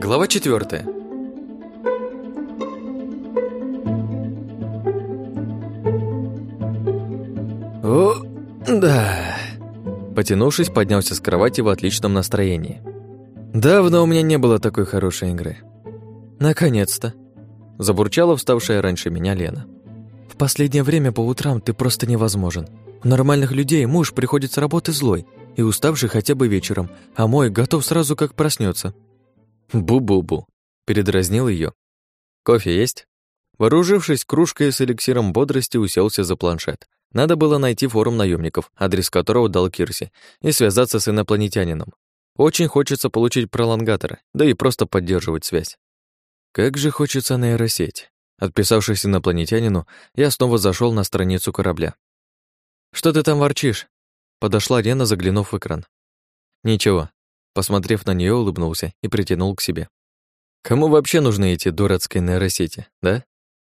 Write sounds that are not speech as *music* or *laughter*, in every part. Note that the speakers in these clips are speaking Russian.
Глава четвертая. О, да. Потянувшись, поднялся с кровати в отличном настроении. Давно у меня не было такой хорошей игры. Наконец-то. Забурчала вставшая раньше меня Лена. В последнее время по утрам ты просто невозможен. У нормальных людей муж приходит с работы злой и уставший хотя бы вечером, а мой готов сразу как проснется. «Бу-бу-бу», — передразнил ее. «Кофе есть?» Вооружившись кружкой с эликсиром бодрости, уселся за планшет. Надо было найти форум наемников, адрес которого дал Кирси, и связаться с инопланетянином. Очень хочется получить пролонгаторы, да и просто поддерживать связь. Как же хочется нейросеть. Отписавшись инопланетянину, я снова зашел на страницу корабля. «Что ты там ворчишь?» Подошла Лена, заглянув в экран. «Ничего, Посмотрев на нее, улыбнулся и притянул к себе. Кому вообще нужны эти дурацкие нейросети, да?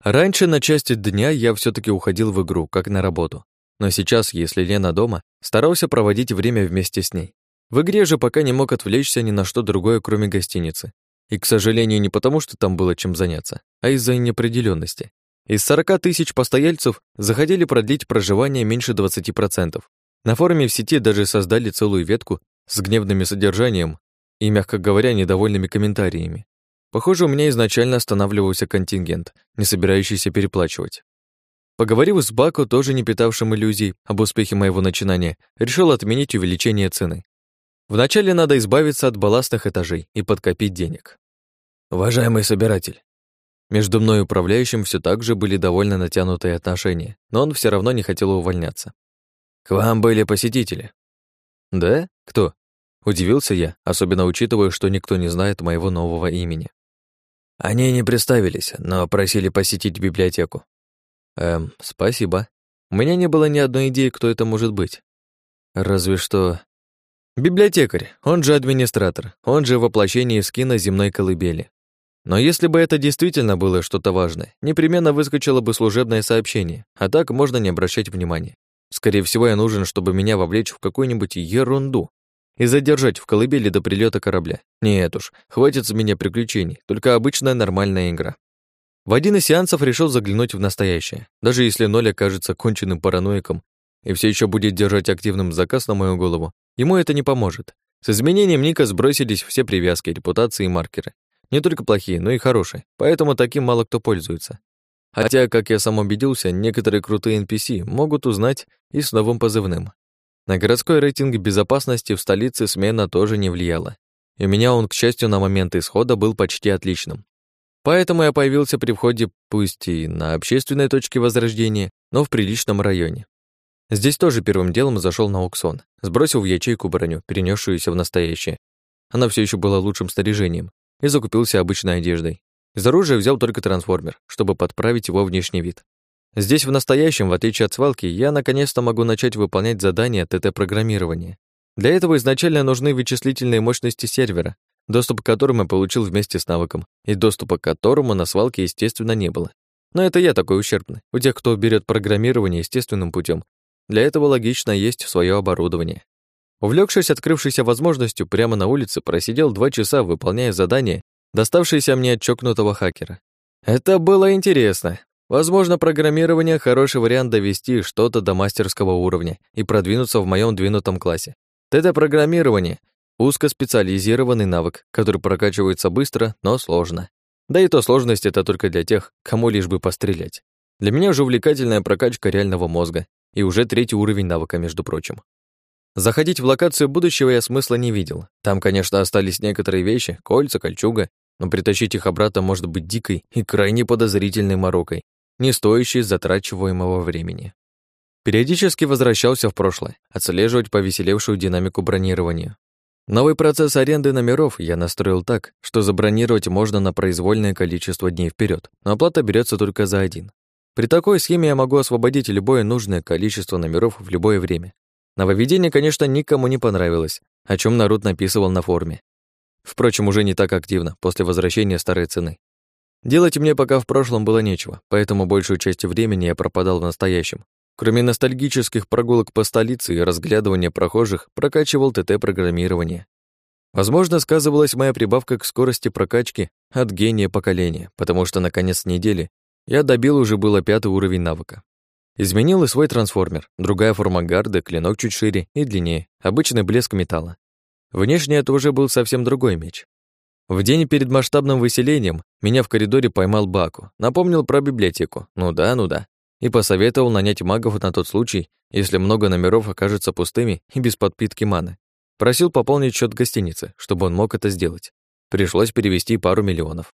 Раньше на части дня я все таки уходил в игру, как на работу. Но сейчас, если Лена дома, старался проводить время вместе с ней. В игре же пока не мог отвлечься ни на что другое, кроме гостиницы. И, к сожалению, не потому, что там было чем заняться, а из-за неопределенности. Из 40 тысяч постояльцев захотели продлить проживание меньше 20%. На форуме в сети даже создали целую ветку с гневным содержанием и, мягко говоря, недовольными комментариями. Похоже, у меня изначально останавливался контингент, не собирающийся переплачивать. Поговорив с Бако, тоже не питавшим иллюзий об успехе моего начинания, решил отменить увеличение цены. Вначале надо избавиться от балластных этажей и подкопить денег. Уважаемый собиратель, между мной и управляющим все так же были довольно натянутые отношения, но он все равно не хотел увольняться. К вам были посетители. Да? Кто? Удивился я, особенно учитывая, что никто не знает моего нового имени. Они не представились, но просили посетить библиотеку. Эм, спасибо. У меня не было ни одной идеи, кто это может быть. Разве что... Библиотекарь, он же администратор, он же воплощение скина земной колыбели. Но если бы это действительно было что-то важное, непременно выскочило бы служебное сообщение, а так можно не обращать внимания. Скорее всего, я нужен, чтобы меня вовлечь в какую-нибудь ерунду, и задержать в колыбели до прилета корабля. Нет уж, хватит с меня приключений, только обычная нормальная игра. В один из сеансов решил заглянуть в настоящее. Даже если Ноль окажется конченным параноиком и все еще будет держать активным заказ на мою голову, ему это не поможет. С изменением ника сбросились все привязки, репутации и маркеры. Не только плохие, но и хорошие, поэтому таким мало кто пользуется. Хотя, как я сам убедился, некоторые крутые NPC могут узнать и с новым позывным. На городской рейтинг безопасности в столице смена тоже не влияла. И у меня он, к счастью, на момент исхода был почти отличным. Поэтому я появился при входе, пусть и на общественной точке возрождения, но в приличном районе. Здесь тоже первым делом зашел на аукцион, сбросил в ячейку броню, перенесшуюся в настоящее. Она все еще была лучшим снаряжением, и закупился обычной одеждой. Из оружия взял только трансформер, чтобы подправить его внешний вид. Здесь в настоящем, в отличие от свалки, я наконец-то могу начать выполнять задания ТТ-программирования. Для этого изначально нужны вычислительные мощности сервера, доступ к которым я получил вместе с навыком, и доступа к которому на свалке, естественно, не было. Но это я такой ущербный. У тех, кто берет программирование естественным путем, для этого логично есть свое оборудование. Увлекшись открывшейся возможностью, прямо на улице просидел два часа, выполняя задание, доставшееся мне от чокнутого хакера. Это было интересно. Возможно, программирование — хороший вариант довести что-то до мастерского уровня и продвинуться в моем двинутом классе. ТТ-программирование — узкоспециализированный навык, который прокачивается быстро, но сложно. Да и то сложность — это только для тех, кому лишь бы пострелять. Для меня уже увлекательная прокачка реального мозга и уже третий уровень навыка, между прочим. Заходить в локацию будущего я смысла не видел. Там, конечно, остались некоторые вещи, кольца, кольчуга, но притащить их обратно может быть дикой и крайне подозрительной морокой, не стоящий затрачиваемого времени. Периодически возвращался в прошлое, отслеживать повеселевшую динамику бронирования. Новый процесс аренды номеров я настроил так, что забронировать можно на произвольное количество дней вперед, но оплата берется только за один. При такой схеме я могу освободить любое нужное количество номеров в любое время. Нововведение, конечно, никому не понравилось, о чем народ написывал на форуме. Впрочем, уже не так активно, после возвращения старой цены. Делать мне пока в прошлом было нечего, поэтому большую часть времени я пропадал в настоящем. Кроме ностальгических прогулок по столице и разглядывания прохожих, прокачивал ТТ-программирование. Возможно, сказывалась моя прибавка к скорости прокачки от гения поколения, потому что на конец недели я добил уже было пятый уровень навыка. Изменил и свой трансформер, другая форма гарды, клинок чуть шире и длиннее, обычный блеск металла. Внешне это уже был совсем другой меч. В день перед масштабным выселением меня в коридоре поймал Баку, напомнил про библиотеку, ну да, ну да, и посоветовал нанять магов на тот случай, если много номеров окажутся пустыми и без подпитки маны. Просил пополнить счет гостиницы, чтобы он мог это сделать. Пришлось перевести пару миллионов.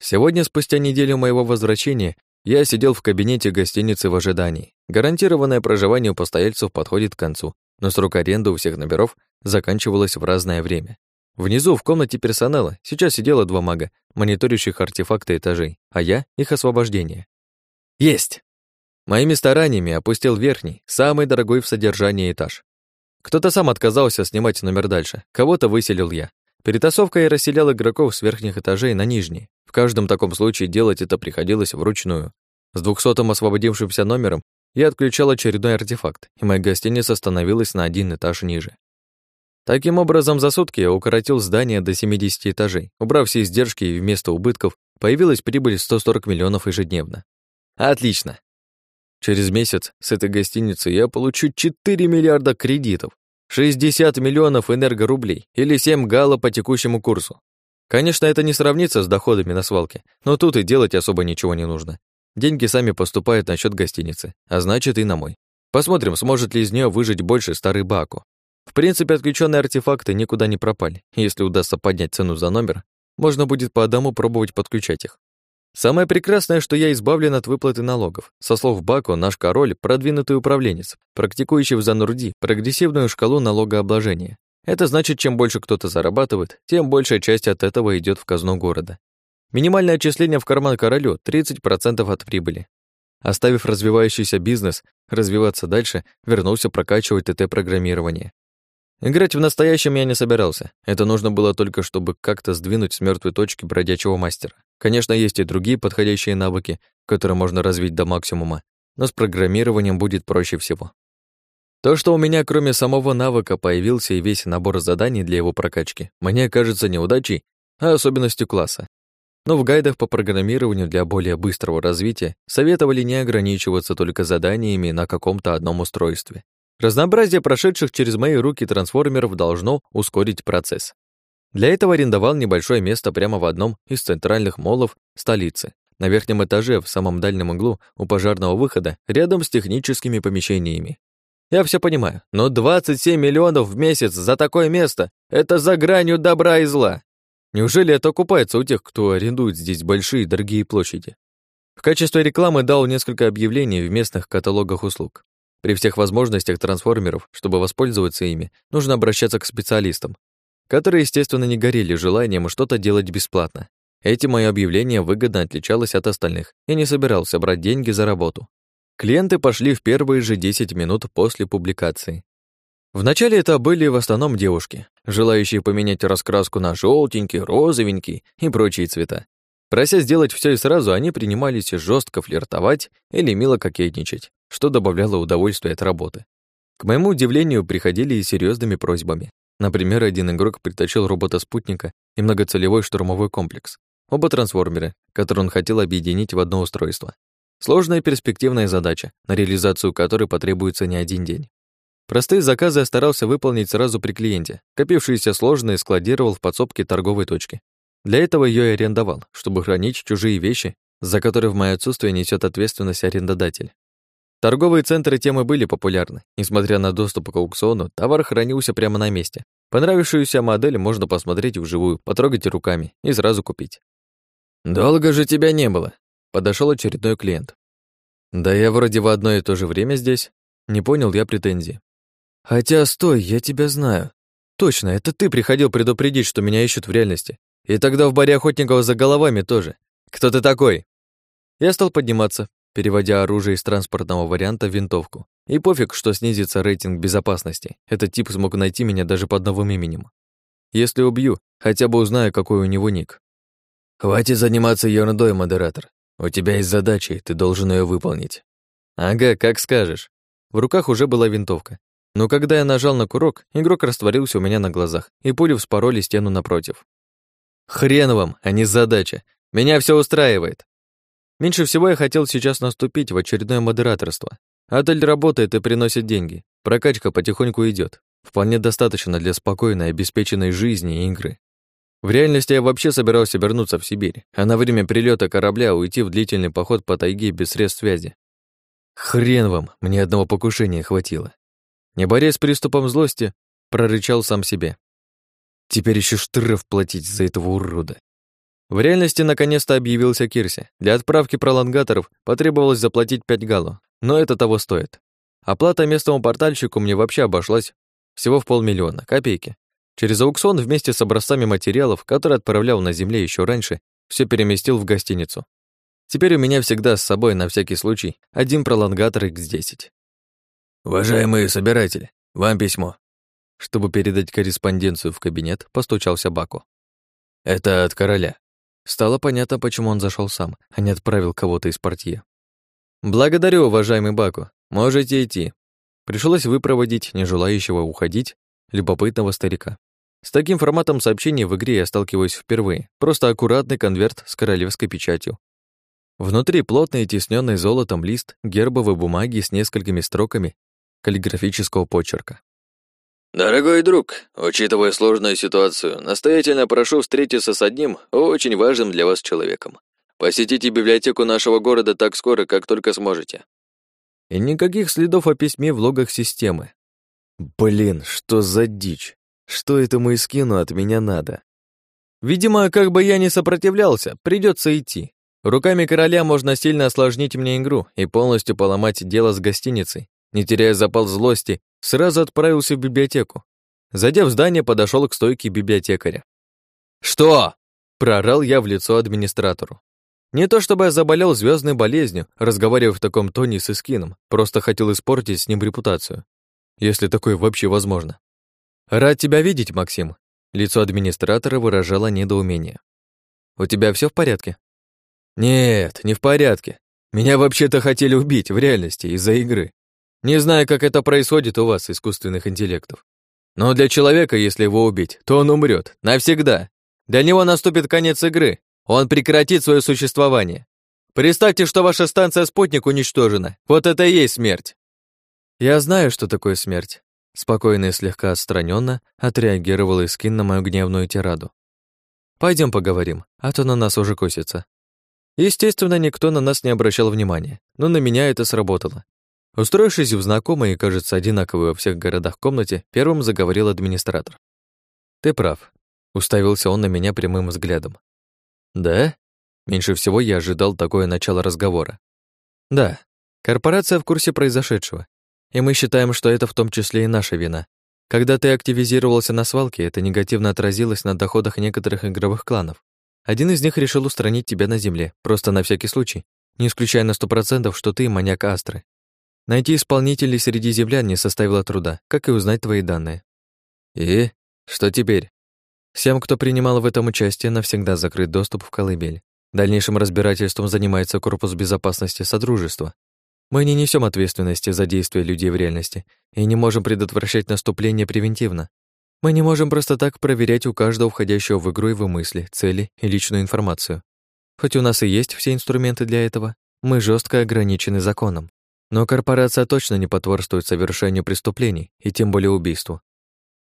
Сегодня, спустя неделю моего возвращения, я сидел в кабинете гостиницы в ожидании. Гарантированное проживание у постояльцев подходит к концу, но срок аренды у всех номеров заканчивалось в разное время. Внизу, в комнате персонала, сейчас сидело два мага, мониторящих артефакты этажей, а я — их освобождение. Есть! Моими стараниями опустил верхний, самый дорогой в содержании этаж. Кто-то сам отказался снимать номер дальше, кого-то выселил я. Перетасовкой я расселял игроков с верхних этажей на нижние. В каждом таком случае делать это приходилось вручную. С двухсотым освободившимся номером я отключал очередной артефакт, и моя гостиница становилась на один этаж ниже. Таким образом, за сутки я укоротил здание до 70 этажей. Убрав все издержки и вместо убытков, появилась прибыль 140 миллионов ежедневно. Отлично. Через месяц с этой гостиницы я получу 4 миллиарда кредитов, 60 миллионов энергорублей или 7 гала по текущему курсу. Конечно, это не сравнится с доходами на свалке, но тут и делать особо ничего не нужно. Деньги сами поступают на счет гостиницы, а значит и на мой. Посмотрим, сможет ли из нее выжить больше старый Баку. В принципе, отключенные артефакты никуда не пропали. Если удастся поднять цену за номер, можно будет по одному пробовать подключать их. Самое прекрасное, что я избавлен от выплаты налогов. Со слов Баку, наш король – продвинутый управленец, практикующий в Занурди прогрессивную шкалу налогообложения. Это значит, чем больше кто-то зарабатывает, тем большая часть от этого идет в казну города. Минимальное отчисление в карман королю – 30% от прибыли. Оставив развивающийся бизнес, развиваться дальше, вернулся прокачивать ТТ-программирование. Играть в настоящем я не собирался. Это нужно было только, чтобы как-то сдвинуть с мертвой точки бродячего мастера. Конечно, есть и другие подходящие навыки, которые можно развить до максимума, но с программированием будет проще всего. То, что у меня кроме самого навыка появился и весь набор заданий для его прокачки, мне кажется неудачей, а особенностью класса. Но в гайдах по программированию для более быстрого развития советовали не ограничиваться только заданиями на каком-то одном устройстве. Разнообразие прошедших через мои руки трансформеров должно ускорить процесс. Для этого арендовал небольшое место прямо в одном из центральных моллов столицы, на верхнем этаже, в самом дальнем углу, у пожарного выхода, рядом с техническими помещениями. Я все понимаю, но 27 миллионов в месяц за такое место — это за гранью добра и зла. Неужели это окупается у тех, кто арендует здесь большие дорогие площади? В качестве рекламы дал несколько объявлений в местных каталогах услуг. При всех возможностях трансформеров, чтобы воспользоваться ими, нужно обращаться к специалистам, которые, естественно, не горели желанием что-то делать бесплатно. Этим мое объявление выгодно отличалось от остальных. Я не собирался брать деньги за работу. Клиенты пошли в первые же 10 минут после публикации. Вначале это были в основном девушки, желающие поменять раскраску на желтенький, розовенький и прочие цвета. Прося сделать все и сразу, они принимались жестко флиртовать или мило кокетничать что добавляло удовольствия от работы. К моему удивлению, приходили и серьезными просьбами. Например, один игрок притащил робота-спутника и многоцелевой штурмовой комплекс. Оба трансформеры, которые он хотел объединить в одно устройство. Сложная перспективная задача, на реализацию которой потребуется не один день. Простые заказы я старался выполнить сразу при клиенте. Копившиеся сложные складировал в подсобке торговой точки. Для этого ее и арендовал, чтобы хранить чужие вещи, за которые в мое отсутствие несет ответственность арендодатель. Торговые центры темы были популярны. Несмотря на доступ к аукциону, товар хранился прямо на месте. Понравившуюся модель можно посмотреть вживую, потрогать руками и сразу купить. «Долго же тебя не было», — подошел очередной клиент. «Да я вроде в одно и то же время здесь». Не понял я претензии. «Хотя, стой, я тебя знаю. Точно, это ты приходил предупредить, что меня ищут в реальности. И тогда в баре охотников за головами тоже. Кто ты такой?» Я стал подниматься, переводя оружие из транспортного варианта в винтовку. И пофиг, что снизится рейтинг безопасности. Этот тип смог найти меня даже под новым именем. Если убью, хотя бы узнаю, какой у него ник. Хватит заниматься ерундой, модератор. У тебя есть задача, и ты должен ее выполнить. Ага, как скажешь. В руках уже была винтовка. Но когда я нажал на курок, игрок растворился у меня на глазах, и пули вспороли стену напротив. Хрен вам, а не задача. Меня все устраивает. Меньше всего я хотел сейчас наступить в очередное модераторство. Адель работает и приносит деньги. Прокачка потихоньку идет. Вполне достаточно для спокойной, обеспеченной жизни и игры. В реальности я вообще собирался вернуться в Сибирь, а на время прилета корабля уйти в длительный поход по тайге без средств связи. Хрен вам, мне одного покушения хватило. Не борясь с приступом злости, прорычал сам себе. Теперь еще штраф платить за этого урода. В реальности наконец-то объявился Кирси. Для отправки пролонгаторов потребовалось заплатить 5 галу, но это того стоит. Оплата местному портальщику мне вообще обошлась всего в полмиллиона, копейки. Через аукцион вместе с образцами материалов, которые отправлял на земле еще раньше, все переместил в гостиницу. Теперь у меня всегда с собой, на всякий случай, один пролонгатор X10. «Уважаемые собиратели, вам письмо». Чтобы передать корреспонденцию в кабинет, постучался Баку. «Это от короля». Стало понятно, почему он зашел сам, а не отправил кого-то из портье. «Благодарю, уважаемый Баку. Можете идти». Пришлось выпроводить нежелающего уходить любопытного старика. С таким форматом сообщений в игре я сталкиваюсь впервые. Просто аккуратный конверт с королевской печатью. Внутри плотный тисненный золотом лист гербовой бумаги с несколькими строками каллиграфического почерка. «Дорогой друг, учитывая сложную ситуацию, настоятельно прошу встретиться с одним очень важным для вас человеком. Посетите библиотеку нашего города так скоро, как только сможете». И никаких следов о письме в логах системы. Блин, что за дичь? Что этому Искину от меня надо? Видимо, как бы я ни сопротивлялся, придется идти. Руками короля можно сильно осложнить мне игру и полностью поломать дело с гостиницей. Не теряя запал злости, сразу отправился в библиотеку. Зайдя в здание, подошел к стойке библиотекаря. «Что?» — проорал я в лицо администратору. Не то чтобы я заболел звездной болезнью, разговаривая в таком тоне с Искином, просто хотел испортить с ним репутацию если такое вообще возможно. Рад тебя видеть, Максим. Лицо администратора выражало недоумение. У тебя все в порядке? Нет, не в порядке. Меня вообще-то хотели убить в реальности из-за игры. Не знаю, как это происходит у вас, искусственных интеллектов. Но для человека, если его убить, то он умрет навсегда. Для него наступит конец игры. Он прекратит свое существование. Представьте, что ваша станция-спутник уничтожена. Вот это и есть смерть. «Я знаю, что такое смерть», — спокойно и слегка отстраненно отреагировал Искин на мою гневную тираду. Пойдем поговорим, а то на нас уже косится». Естественно, никто на нас не обращал внимания, но на меня это сработало. Устроившись в знакомой и, кажется, одинаковой во всех городах комнате, первым заговорил администратор. «Ты прав», — уставился он на меня прямым взглядом. «Да?» Меньше всего я ожидал такое начало разговора. «Да, корпорация в курсе произошедшего, и мы считаем, что это в том числе и наша вина. Когда ты активизировался на свалке, это негативно отразилось на доходах некоторых игровых кланов. Один из них решил устранить тебя на земле, просто на всякий случай, не исключая на сто процентов, что ты маньяк Астры. Найти исполнителей среди землян не составило труда, как и узнать твои данные. И что теперь? Всем, кто принимал в этом участие, навсегда закрыт доступ в колыбель. Дальнейшим разбирательством занимается Корпус безопасности Содружества, мы не несем ответственности за действия людей в реальности и не можем предотвращать наступление превентивно. Мы не можем просто так проверять у каждого входящего в игру его мысли, цели и личную информацию. Хоть у нас и есть все инструменты для этого, мы жестко ограничены законом. Но корпорация точно не потворствует совершению преступлений и тем более убийству.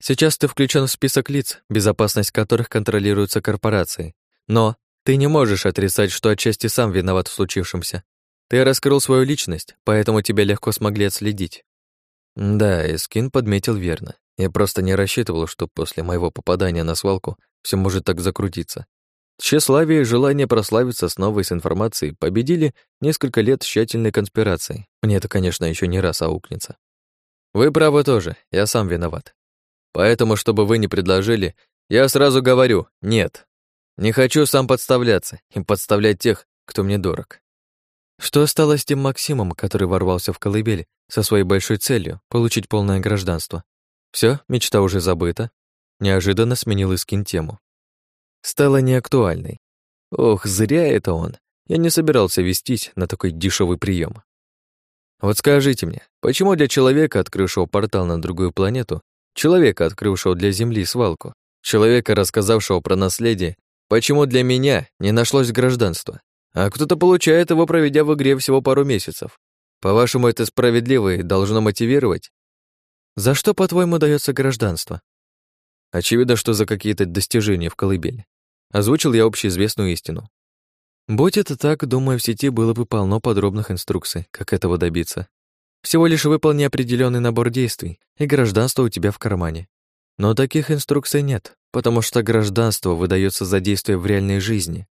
Сейчас ты включен в список лиц, безопасность которых контролируется корпорацией. Но ты не можешь отрицать, что отчасти сам виноват в случившемся. Ты раскрыл свою личность, поэтому тебя легко смогли отследить. Да, Эскин подметил верно. Я просто не рассчитывал, что после моего попадания на свалку все может так закрутиться. Тщеславие и желание прославиться снова с информацией победили несколько лет тщательной конспирации. Мне это, конечно, еще не раз аукнется. Вы правы тоже, я сам виноват. Поэтому, чтобы вы не предложили, я сразу говорю «нет». Не хочу сам подставляться и подставлять тех, кто мне дорог. Что стало с тем Максимом, который ворвался в колыбель со своей большой целью — получить полное гражданство? Все, мечта уже забыта. Неожиданно сменил Искин тему. Стала неактуальной. Ох, зря это он. Я не собирался вестись на такой дешевый прием. Вот скажите мне, почему для человека, открывшего портал на другую планету, человека, открывшего для Земли свалку, человека, рассказавшего про наследие, почему для меня не нашлось гражданства, а кто-то получает его, проведя в игре всего пару месяцев? По-вашему, это справедливо и должно мотивировать? За что, по-твоему, дается гражданство? Очевидно, что за какие-то достижения в колыбели. Озвучил я общеизвестную истину. Будь это так, думаю, в сети было бы полно подробных инструкций, как этого добиться. Всего лишь выполни определенный набор действий, и гражданство у тебя в кармане. Но таких инструкций нет, потому что гражданство выдается за действия в реальной жизни.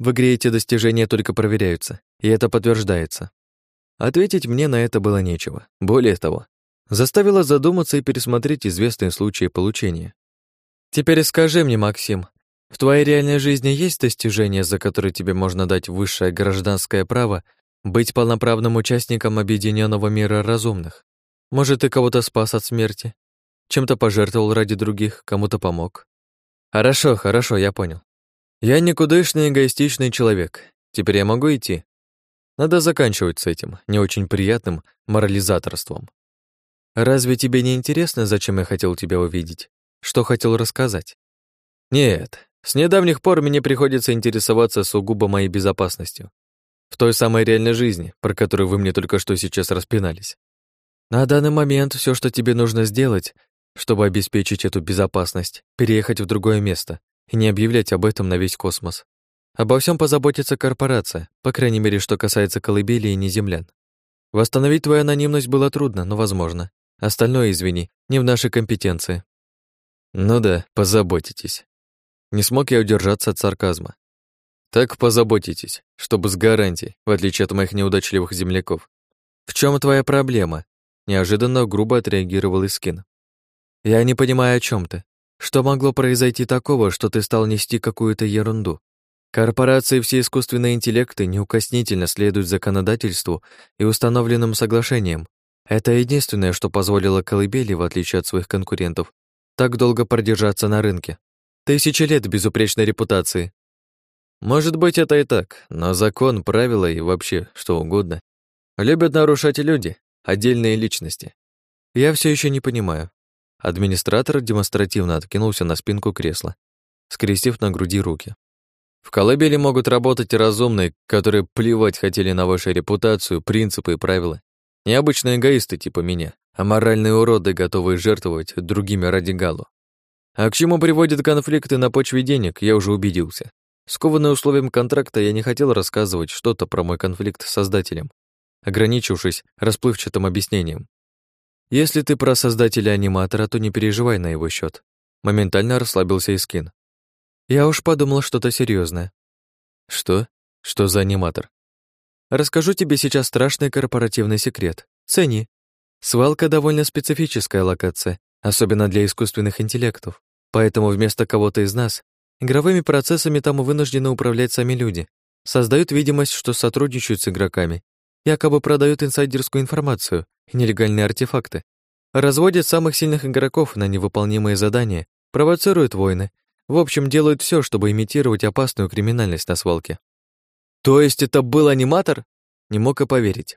В игре эти достижения только проверяются, и это подтверждается. Ответить мне на это было нечего. Более того, заставило задуматься и пересмотреть известные случаи получения. Теперь скажи мне, Максим, в твоей реальной жизни есть достижения, за которые тебе можно дать высшее гражданское право быть полноправным участником объединенного мира разумных? Может, ты кого-то спас от смерти? Чем-то пожертвовал ради других, кому-то помог? Хорошо, хорошо, я понял. Я никудышный эгоистичный человек. Теперь я могу идти? Надо заканчивать с этим, не очень приятным морализаторством. Разве тебе не интересно, зачем я хотел тебя увидеть? Что хотел рассказать? Нет, с недавних пор мне приходится интересоваться сугубо моей безопасностью. В той самой реальной жизни, про которую вы мне только что сейчас распинались. На данный момент все, что тебе нужно сделать, чтобы обеспечить эту безопасность, переехать в другое место и не объявлять об этом на весь космос. Обо всем позаботится корпорация, по крайней мере, что касается колыбели и неземлян. Восстановить твою анонимность было трудно, но возможно. Остальное, извини, не в нашей компетенции. Ну да, позаботитесь. Не смог я удержаться от сарказма. Так позаботитесь, чтобы с гарантией, в отличие от моих неудачливых земляков. В чем твоя проблема? Неожиданно грубо отреагировал Искин. Я не понимаю, о чем ты. Что могло произойти такого, что ты стал нести какую-то ерунду? Корпорации все искусственные интеллекты неукоснительно следуют законодательству и установленным соглашениям. Это единственное, что позволило колыбели, в отличие от своих конкурентов, так долго продержаться на рынке. Тысячи лет безупречной репутации. Может быть, это и так, но закон, правила и вообще что угодно любят нарушать люди, отдельные личности. Я все еще не понимаю. Администратор демонстративно откинулся на спинку кресла, скрестив на груди руки. В колыбели могут работать разумные, которые плевать хотели на вашу репутацию, принципы и правила. Необычные эгоисты типа меня, а моральные уроды, готовые жертвовать другими ради галу. А к чему приводят конфликты на почве денег, я уже убедился. Скованный условием контракта, я не хотел рассказывать что-то про мой конфликт с создателем, ограничившись расплывчатым объяснением. Если ты про создателя аниматора, то не переживай на его счет. Моментально расслабился Искин. Я уж подумал что-то серьезное. Что? Что за аниматор? Расскажу тебе сейчас страшный корпоративный секрет. Цени. Свалка довольно специфическая локация, особенно для искусственных интеллектов. Поэтому вместо кого-то из нас игровыми процессами там вынуждены управлять сами люди. Создают видимость, что сотрудничают с игроками, якобы продают инсайдерскую информацию и нелегальные артефакты, разводят самых сильных игроков на невыполнимые задания, провоцируют войны, в общем, делают все, чтобы имитировать опасную криминальность на свалке. То есть это был аниматор? Не мог и поверить.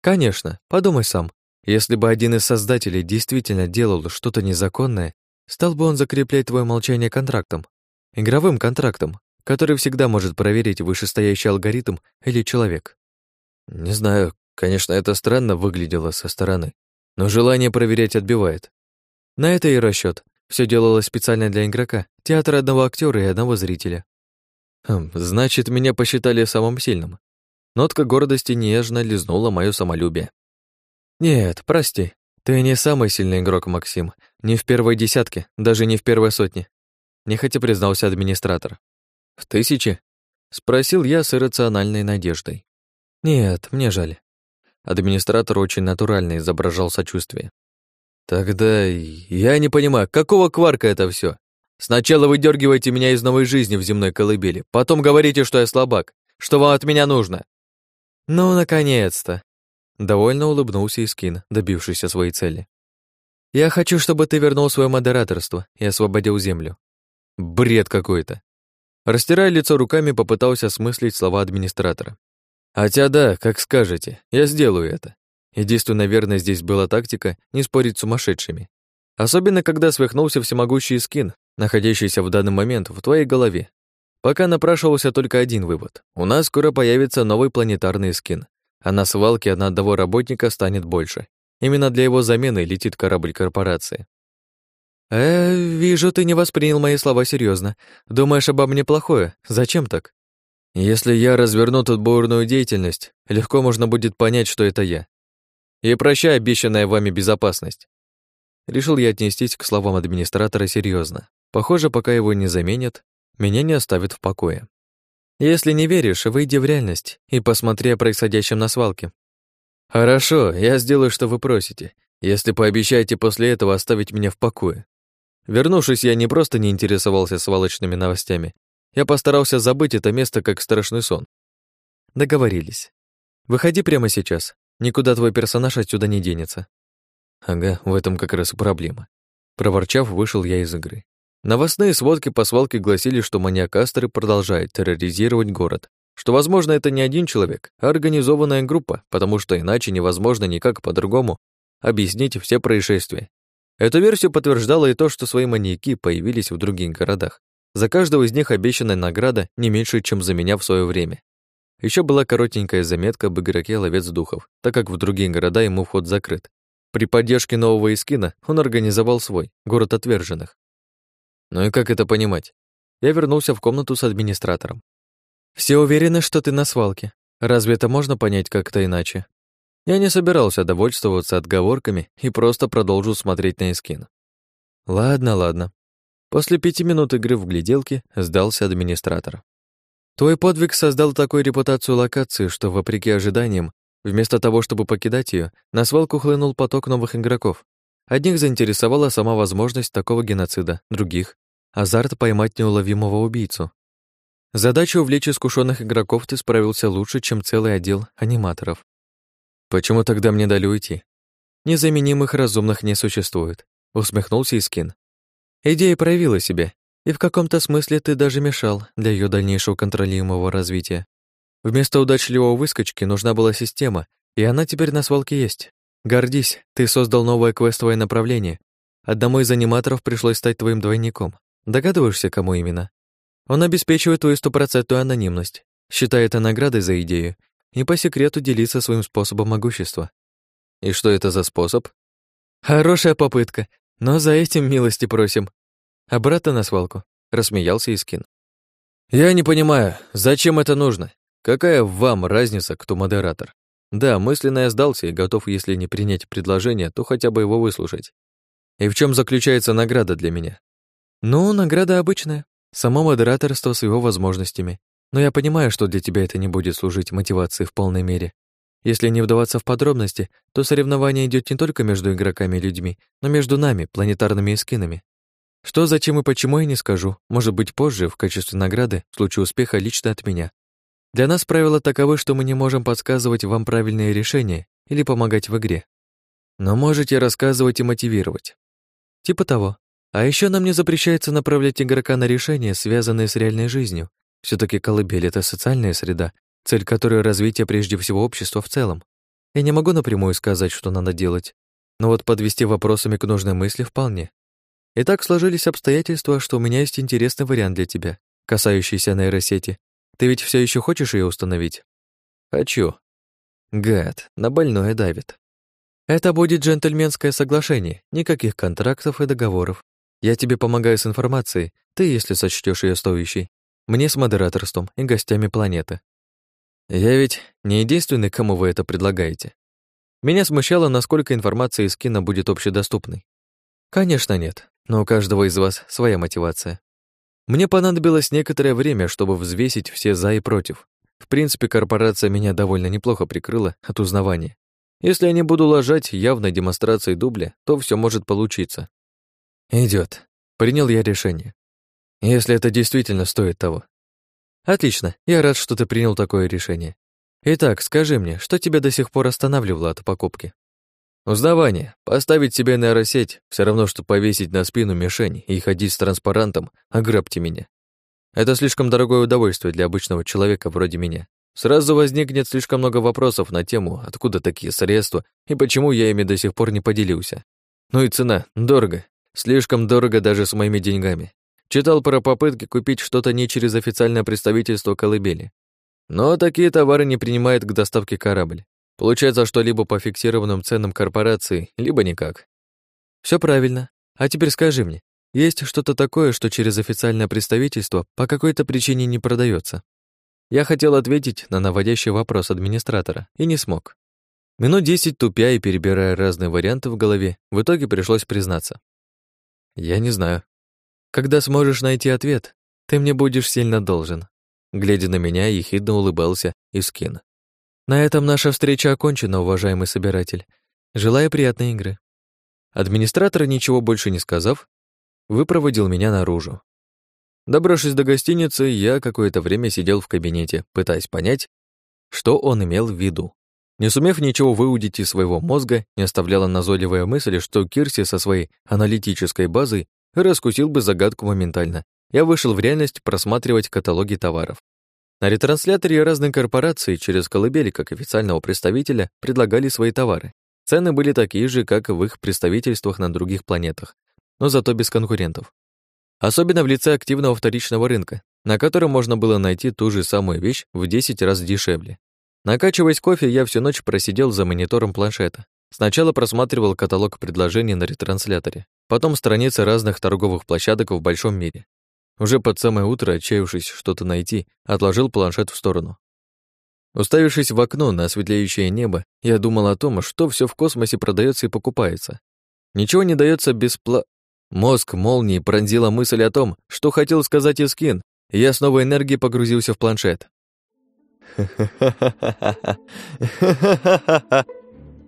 Конечно, подумай сам. Если бы один из создателей действительно делал что-то незаконное, стал бы он закреплять твое молчание контрактом, игровым контрактом, который всегда может проверить вышестоящий алгоритм или человек. Не знаю, конечно, это странно выглядело со стороны, но желание проверять отбивает. На это и расчет. Все делалось специально для игрока, театр одного актера и одного зрителя. Хм, значит, меня посчитали самым сильным. Нотка гордости нежно лизнула мое самолюбие. «Нет, прости, ты не самый сильный игрок, Максим. Не в первой десятке, даже не в первой сотне», нехотя признался администратор. «В тысяче?» — спросил я с иррациональной надеждой. «Нет, мне жаль». Администратор очень натурально изображал сочувствие. «Тогда я не понимаю, какого кварка это все? Сначала вы дергиваете меня из новой жизни в земной колыбели, потом говорите, что я слабак. Что вам от меня нужно?» «Ну, наконец-то!» Довольно улыбнулся Искин, добившийся своей цели. «Я хочу, чтобы ты вернул свое модераторство и освободил землю». Бред какой-то. Растирая лицо руками, попытался осмыслить слова администратора. «Хотя да, как скажете, я сделаю это. Единственная верная здесь была тактика не спорить с сумасшедшими. Особенно, когда свихнулся всемогущий скин, находящийся в данный момент в твоей голове. Пока напрашивался только один вывод. У нас скоро появится новый планетарный скин, а на свалке на одного работника станет больше. Именно для его замены летит корабль корпорации. «Э, вижу, ты не воспринял мои слова серьезно. Думаешь обо мне плохое? Зачем так?» «Если я разверну тут бурную деятельность, легко можно будет понять, что это я. И прощай обещанная вами безопасность». Решил я отнестись к словам администратора серьезно. Похоже, пока его не заменят, меня не оставят в покое. Если не веришь, выйди в реальность и посмотри о происходящем на свалке. Хорошо, я сделаю, что вы просите, если пообещаете после этого оставить меня в покое. Вернувшись, я не просто не интересовался свалочными новостями, я постарался забыть это место как страшный сон. Договорились. Выходи прямо сейчас. Никуда твой персонаж отсюда не денется. Ага, в этом как раз и проблема. Проворчав, вышел я из игры. Новостные сводки по свалке гласили, что маньяк Астеры продолжает терроризировать город, что, возможно, это не один человек, а организованная группа, потому что иначе невозможно никак по-другому объяснить все происшествия. Эту версию подтверждало и то, что свои маньяки появились в других городах. За каждого из них обещанная награда не меньше, чем за меня в свое время. Еще была коротенькая заметка об игроке Ловец Духов, так как в другие города ему вход закрыт. При поддержке нового Искина он организовал свой, город отверженных. Ну и как это понимать? Я вернулся в комнату с администратором. Все уверены, что ты на свалке. Разве это можно понять как-то иначе? Я не собирался довольствоваться отговорками и просто продолжу смотреть на Искин. Ладно, ладно. После пяти минут игры в гляделки сдался администратор. Твой подвиг создал такую репутацию локации, что, вопреки ожиданиям, вместо того, чтобы покидать ее, на свалку хлынул поток новых игроков. Одних заинтересовала сама возможность такого геноцида, других — азарт поймать неуловимого убийцу. Задачу увлечь искушенных игроков ты справился лучше, чем целый отдел аниматоров. Почему тогда мне дали уйти? Незаменимых разумных не существует, усмехнулся Искин. Идея проявила себя, и в каком-то смысле ты даже мешал для ее дальнейшего контролируемого развития. Вместо удачливого выскочки нужна была система, и она теперь на свалке есть. Гордись, ты создал новое квестовое направление. Одному из аниматоров пришлось стать твоим двойником. Догадываешься, кому именно? Он обеспечивает твою стопроцентную анонимность, считает это наградой за идею и по секрету делится своим способом могущества. И что это за способ? Хорошая попытка, но за этим милости просим. Обратно на свалку, рассмеялся Искин. Я не понимаю, зачем это нужно? Какая вам разница, кто модератор? Да, мысленно я сдался и готов, если не принять предложение, то хотя бы его выслушать. И в чем заключается награда для меня? Ну, награда обычная. Само модераторство с его возможностями. Но я понимаю, что для тебя это не будет служить мотивацией в полной мере. Если не вдаваться в подробности, то соревнование идет не только между игроками и людьми, но между нами, планетарными эскинами. Что, зачем и почему я не скажу, может быть позже, в качестве награды, в случае успеха лично от меня. Для нас правила таковы, что мы не можем подсказывать вам правильные решения или помогать в игре. Но можете рассказывать и мотивировать. Типа того. А еще нам не запрещается направлять игрока на решения, связанные с реальной жизнью. все таки колыбель — это социальная среда, цель которой — развитие прежде всего общества в целом. Я не могу напрямую сказать, что надо делать, но вот подвести вопросами к нужной мысли вполне. И так сложились обстоятельства, что у меня есть интересный вариант для тебя, касающийся нейросети, ты ведь все еще хочешь ее установить? Хочу. Гад, на больное давит. Это будет джентльменское соглашение, никаких контрактов и договоров. Я тебе помогаю с информацией, ты, если сочтешь ее стоящей. Мне с модераторством и гостями планеты. Я ведь не единственный, кому вы это предлагаете. Меня смущало, насколько информация из кино будет общедоступной. Конечно, нет, но у каждого из вас своя мотивация. Мне понадобилось некоторое время, чтобы взвесить все «за» и «против». В принципе, корпорация меня довольно неплохо прикрыла от узнавания. Если я не буду ложать явной демонстрацией дубля, то все может получиться. Идет. Принял я решение. Если это действительно стоит того. Отлично, я рад, что ты принял такое решение. Итак, скажи мне, что тебя до сих пор останавливало от покупки? Узнавание. Поставить себе нейросеть — все равно, что повесить на спину мишень и ходить с транспарантом «Ограбьте меня». Это слишком дорогое удовольствие для обычного человека вроде меня. Сразу возникнет слишком много вопросов на тему, откуда такие средства и почему я ими до сих пор не поделился. Ну и цена. Дорого. Слишком дорого даже с моими деньгами. Читал про попытки купить что-то не через официальное представительство колыбели. Но такие товары не принимает к доставке корабль. Получается, что либо по фиксированным ценам корпорации, либо никак. Все правильно. А теперь скажи мне, есть что-то такое, что через официальное представительство по какой-то причине не продается? Я хотел ответить на наводящий вопрос администратора и не смог. Минут десять тупя и перебирая разные варианты в голове, в итоге пришлось признаться. Я не знаю. Когда сможешь найти ответ, ты мне будешь сильно должен. Глядя на меня, ехидно улыбался Искин. На этом наша встреча окончена, уважаемый собиратель. Желаю приятной игры. Администратор, ничего больше не сказав, выпроводил меня наружу. Добравшись до гостиницы, я какое-то время сидел в кабинете, пытаясь понять, что он имел в виду. Не сумев ничего выудить из своего мозга, не оставляла назойливая мысль, что Кирси со своей аналитической базой раскусил бы загадку моментально. Я вышел в реальность просматривать каталоги товаров. На ретрансляторе разные корпорации через колыбели, как официального представителя, предлагали свои товары. Цены были такие же, как в их представительствах на других планетах, но зато без конкурентов. Особенно в лице активного вторичного рынка, на котором можно было найти ту же самую вещь в 10 раз дешевле. Накачиваясь кофе, я всю ночь просидел за монитором планшета. Сначала просматривал каталог предложений на ретрансляторе, потом страницы разных торговых площадок в большом мире. Уже под самое утро, отчаявшись что-то найти, отложил планшет в сторону. Уставившись в окно на светлеющее небо, я думал о том, что все в космосе продается и покупается. Ничего не дается беспла... Мозг молнии пронзила мысль о том, что хотел сказать Искин, и я с новой энергией погрузился в планшет. *laughs*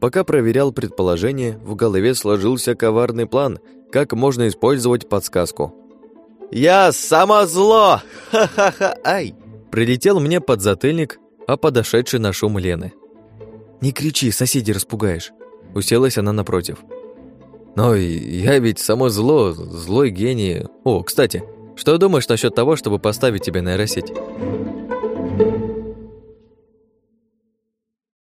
Пока проверял предположение, в голове сложился коварный план, как можно использовать подсказку. «Я само зло! Ха-ха-ха! Ай!» Прилетел мне под затыльник, а подошедший на шум Лены. «Не кричи, соседи распугаешь!» Уселась она напротив. Но я ведь само зло, злой гений. О, кстати, что думаешь насчет того, чтобы поставить тебе нейросеть?